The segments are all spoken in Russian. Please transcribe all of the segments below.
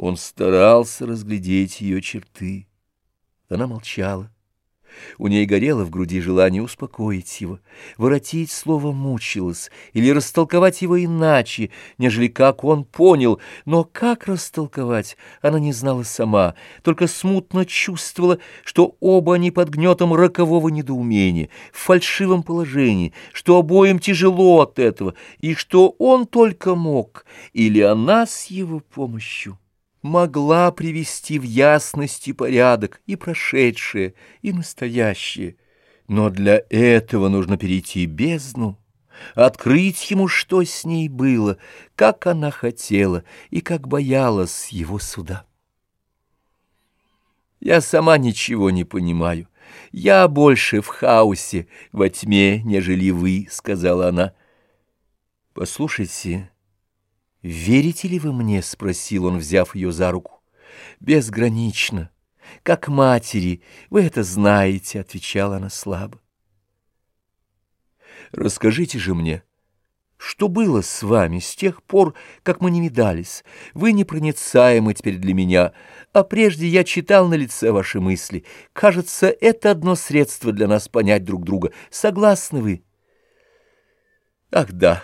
Он старался разглядеть ее черты. Она молчала. У ней горело в груди желание успокоить его, воротить слово мучилось или растолковать его иначе, нежели как он понял, но как растолковать, она не знала сама, только смутно чувствовала, что оба они под гнетом рокового недоумения, в фальшивом положении, что обоим тяжело от этого, и что он только мог, или она с его помощью могла привести в ясность и порядок и прошедшее, и настоящее. Но для этого нужно перейти бездну, открыть ему, что с ней было, как она хотела и как боялась его суда. Я сама ничего не понимаю. Я больше в хаосе, во тьме, нежели вы, — сказала она. Послушайте, — «Верите ли вы мне?» — спросил он, взяв ее за руку. «Безгранично. Как матери. Вы это знаете», — отвечала она слабо. «Расскажите же мне, что было с вами с тех пор, как мы не видались? Вы непроницаемы теперь для меня, а прежде я читал на лице ваши мысли. Кажется, это одно средство для нас понять друг друга. Согласны вы?» «Ах да,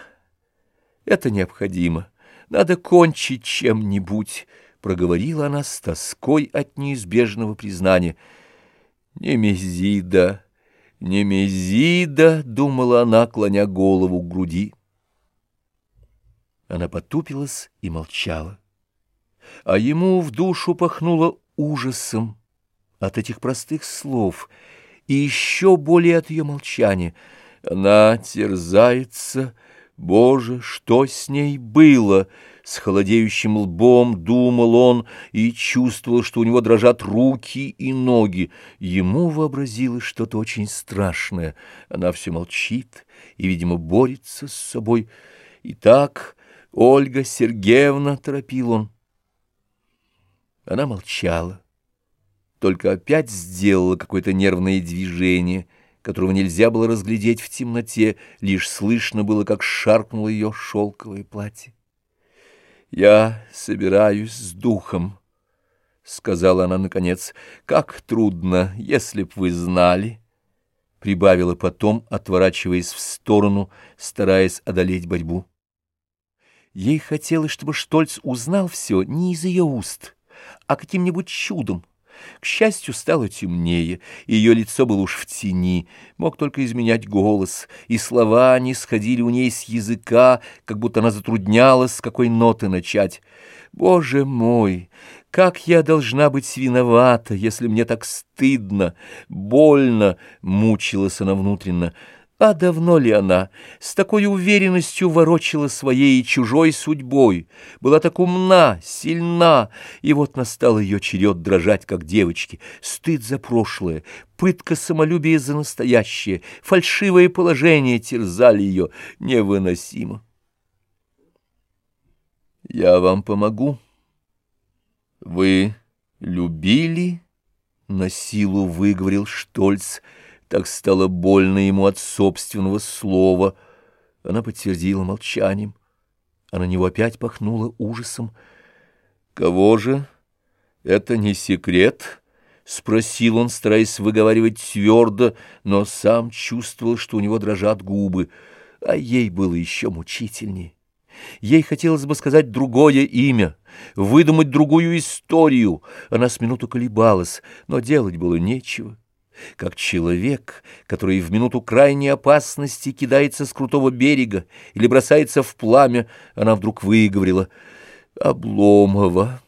это необходимо». Надо кончить чем-нибудь, — проговорила она с тоской от неизбежного признания. «Немезида, Немезида!» — думала она, клоня голову к груди. Она потупилась и молчала. А ему в душу пахнуло ужасом от этих простых слов и еще более от ее молчания. Она терзается, — Боже, что с ней было? С холодеющим лбом думал он и чувствовал, что у него дрожат руки и ноги. Ему вообразилось что-то очень страшное. Она все молчит и, видимо, борется с собой. Итак, Ольга Сергеевна, — торопил он. Она молчала, только опять сделала какое-то нервное движение — которого нельзя было разглядеть в темноте, лишь слышно было, как шаркнуло ее шелковое платье. «Я собираюсь с духом», — сказала она наконец, — «как трудно, если б вы знали», — прибавила потом, отворачиваясь в сторону, стараясь одолеть борьбу. Ей хотелось, чтобы Штольц узнал все не из ее уст, а каким-нибудь чудом, к счастью, стало темнее, ее лицо было уж в тени, мог только изменять голос, и слова не сходили у ней с языка, как будто она затруднялась, с какой ноты начать. «Боже мой, как я должна быть виновата, если мне так стыдно, больно!» — мучилась она внутренно. А давно ли она? С такой уверенностью ворочила своей и чужой судьбой, была так умна, сильна, и вот настал ее черед дрожать, как девочки, стыд за прошлое, пытка самолюбия за настоящее, фальшивое положение терзали ее. Невыносимо. «Я вам помогу. Вы любили?» — на силу выговорил Штольц — так стало больно ему от собственного слова. Она подтвердила молчанием, а на него опять пахнуло ужасом. «Кого же? Это не секрет?» — спросил он, стараясь выговаривать твердо, но сам чувствовал, что у него дрожат губы, а ей было еще мучительнее. Ей хотелось бы сказать другое имя, выдумать другую историю. Она с минуту колебалась, но делать было нечего как человек, который в минуту крайней опасности кидается с крутого берега или бросается в пламя, она вдруг выговорила «Обломова».